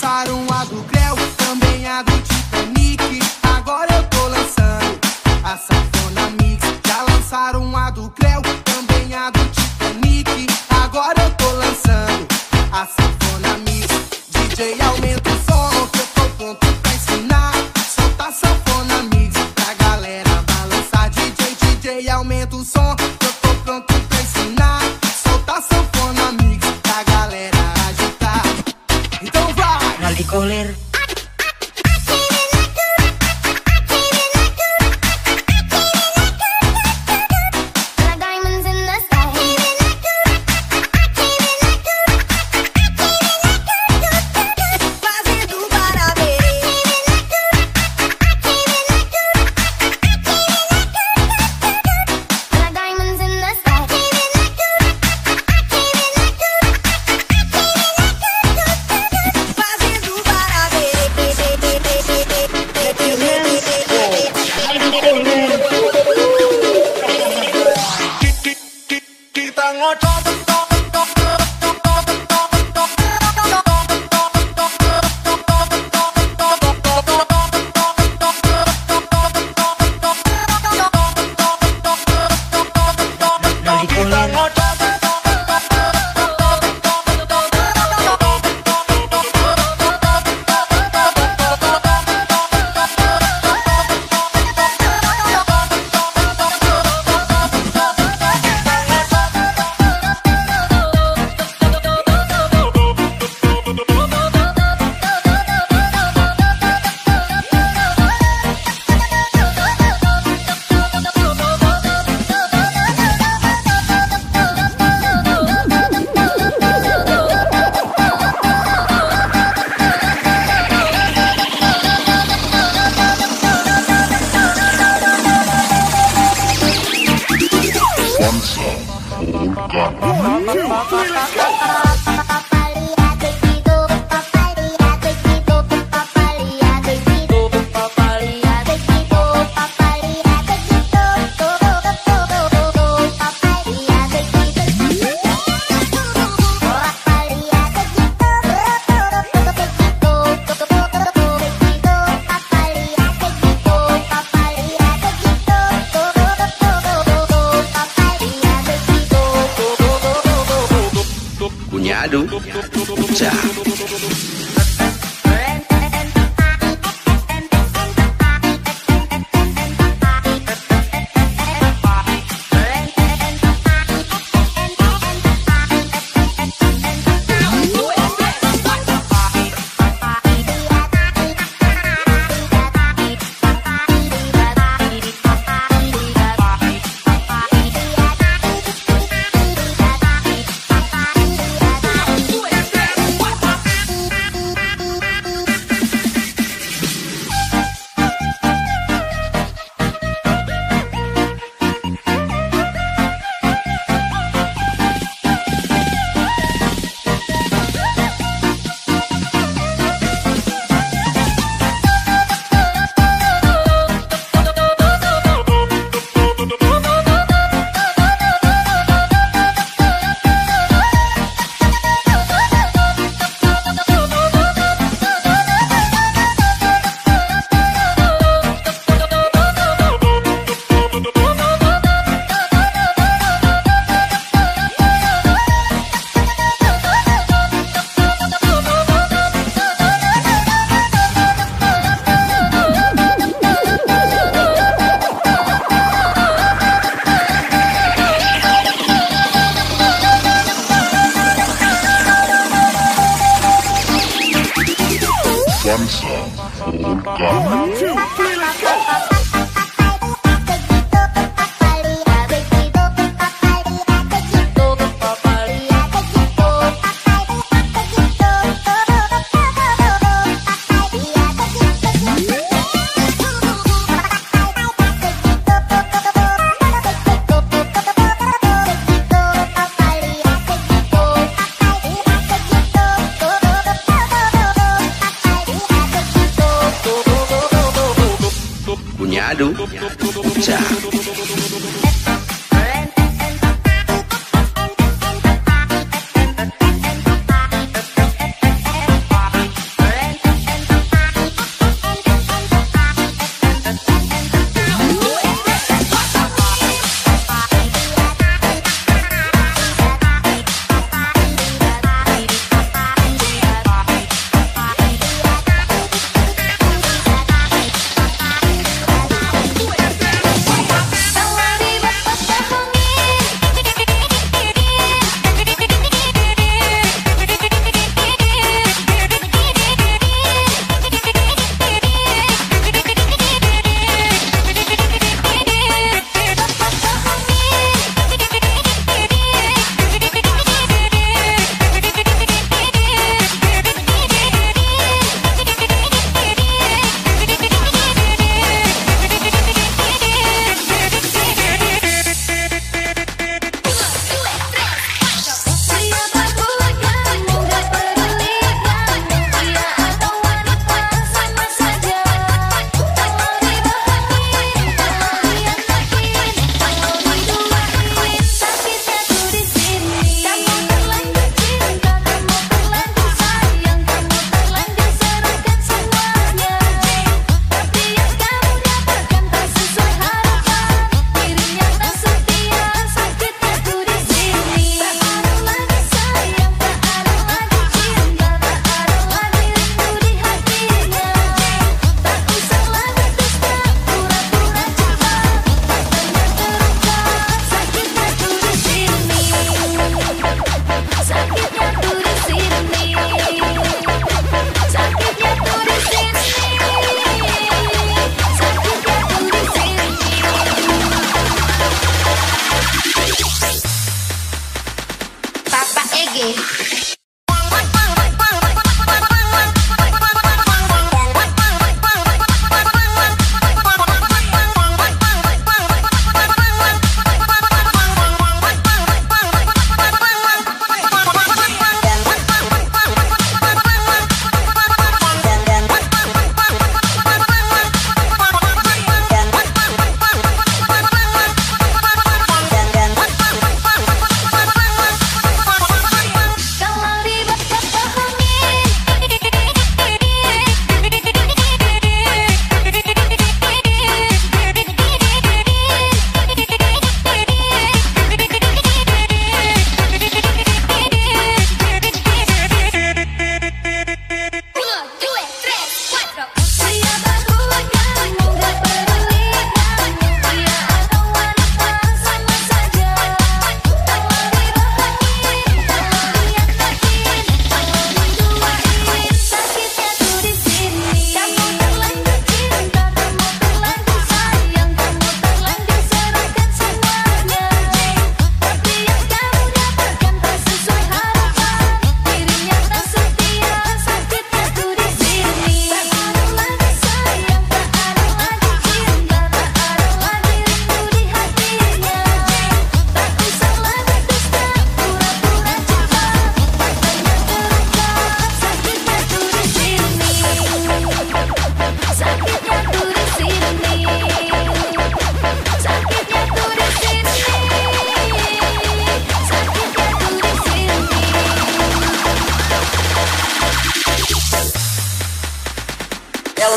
Lançaram a do Creu, também a do Tio. Once, all gone. Cunhado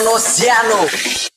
no oceano.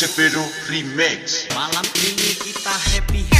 Severo Remix. Malam ini kita happy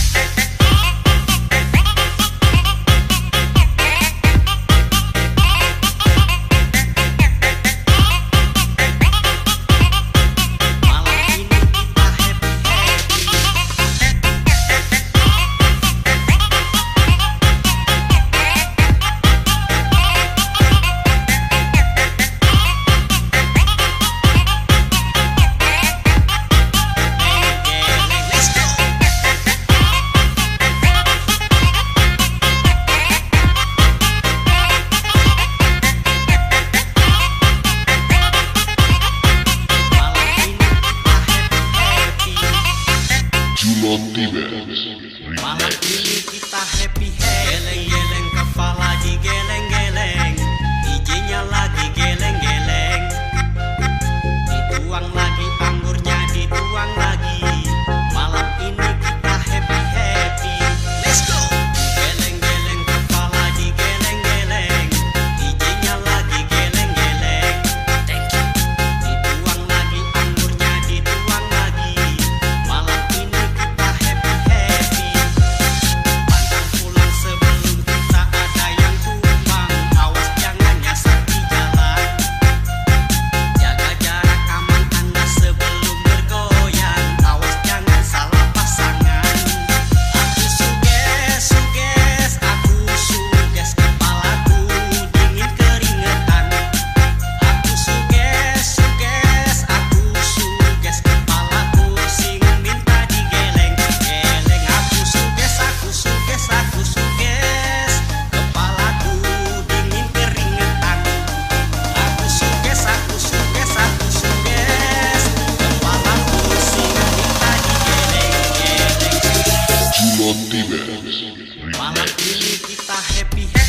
Mama Billy, kita happy.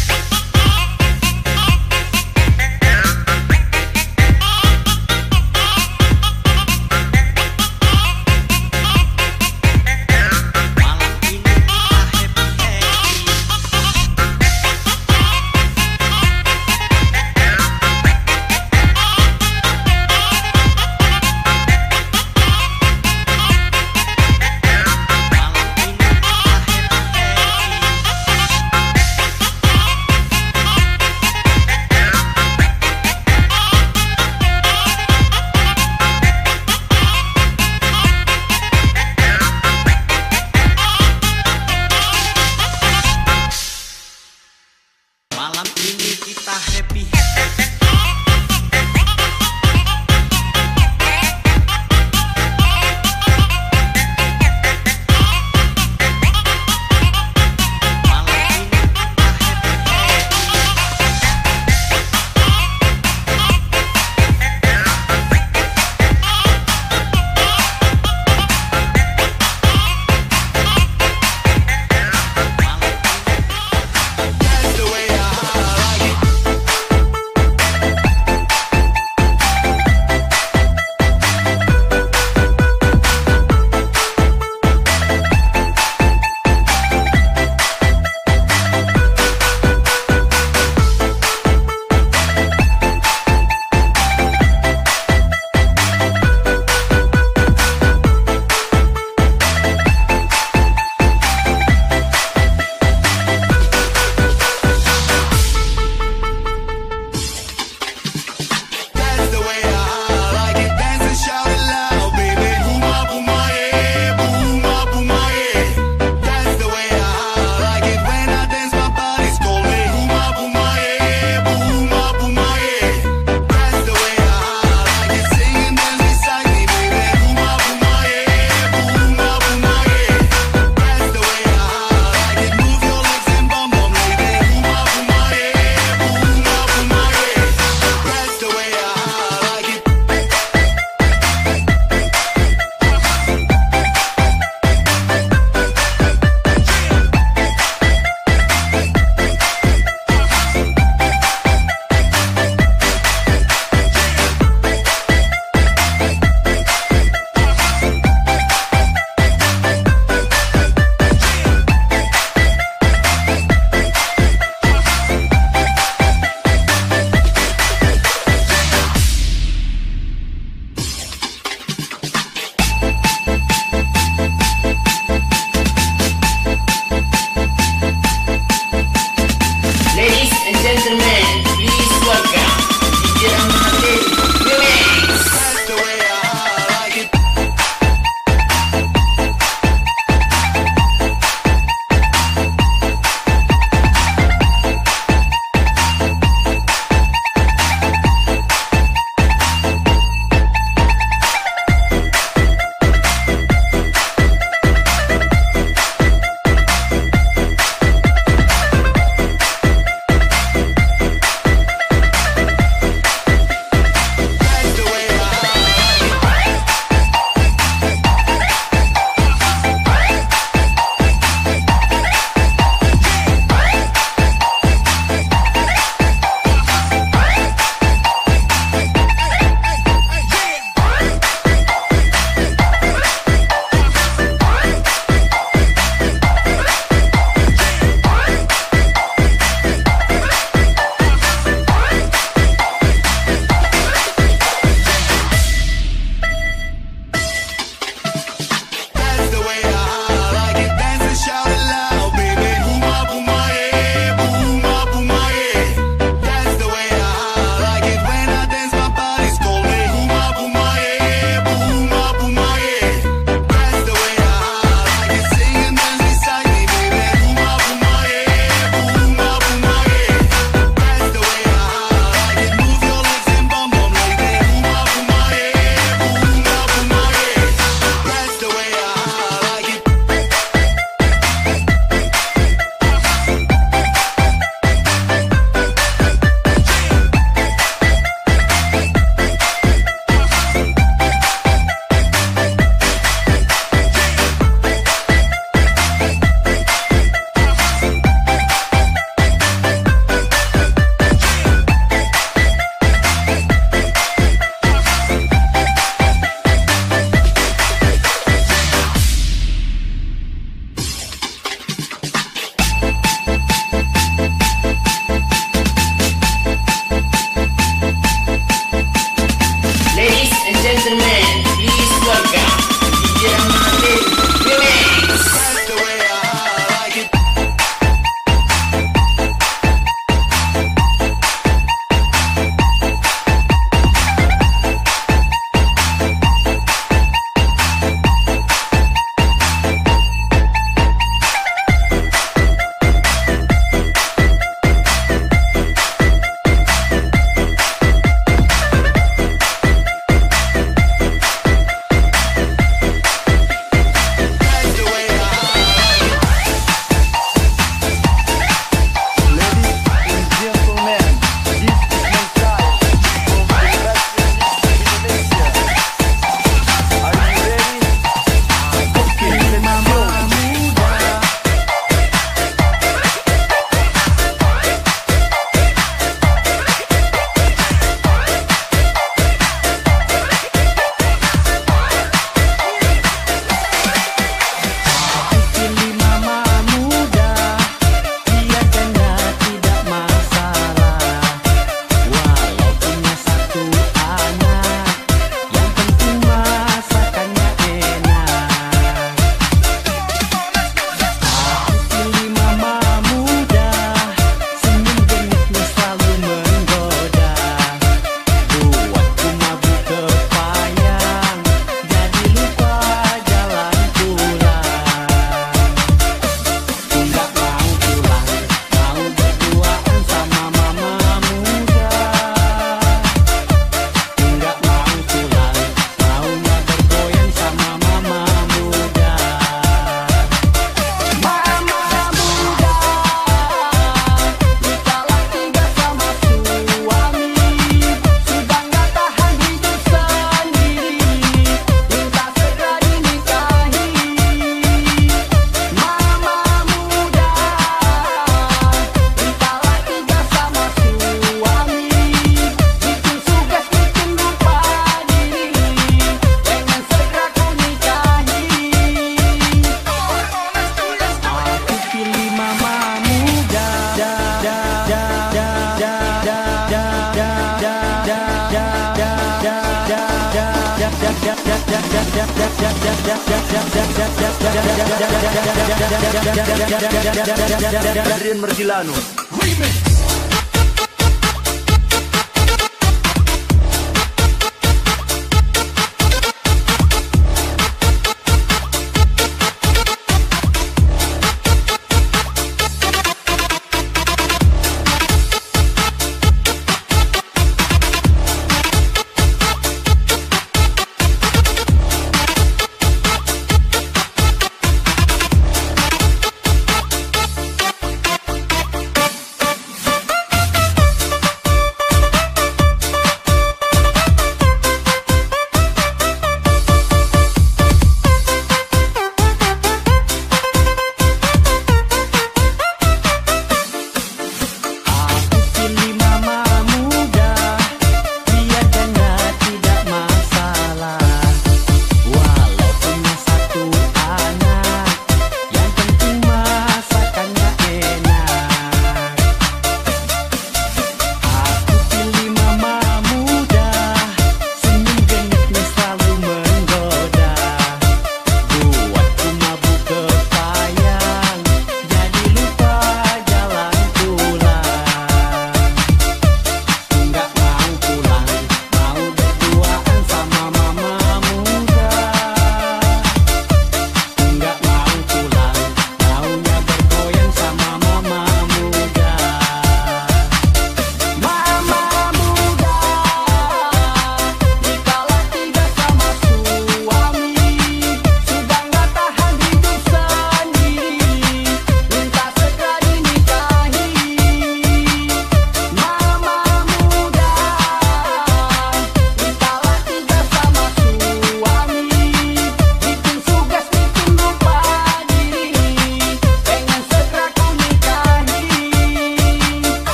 Adrian Mergilano Remix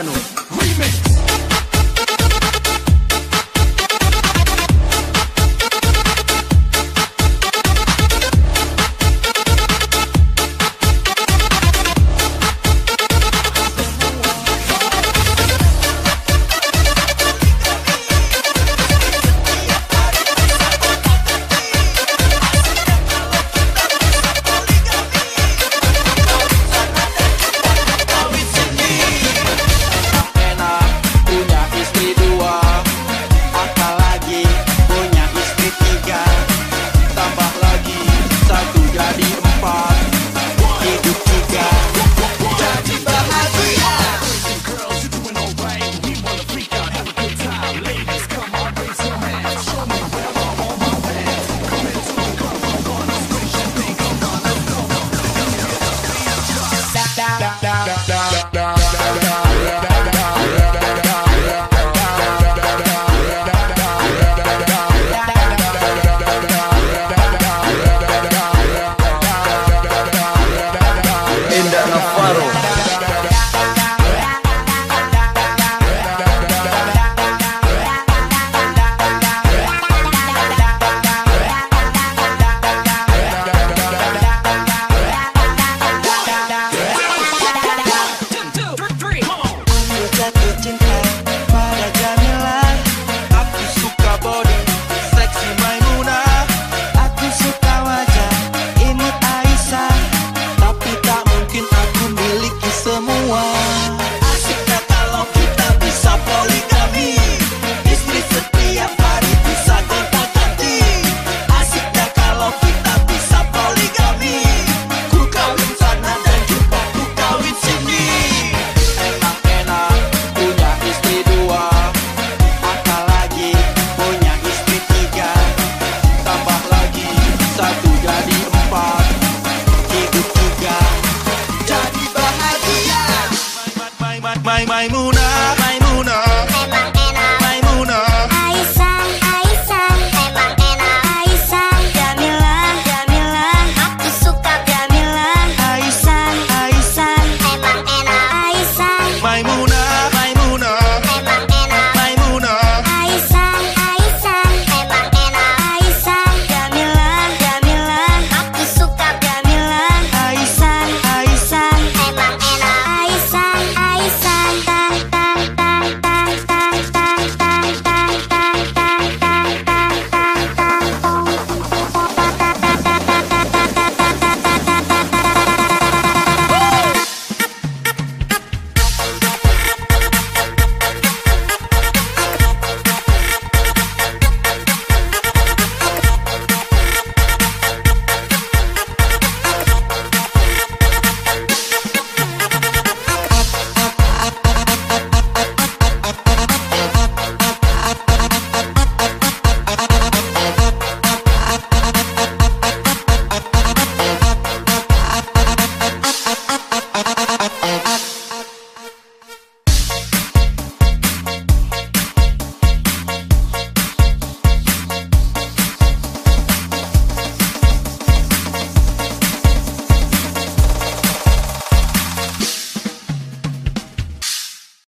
Cano.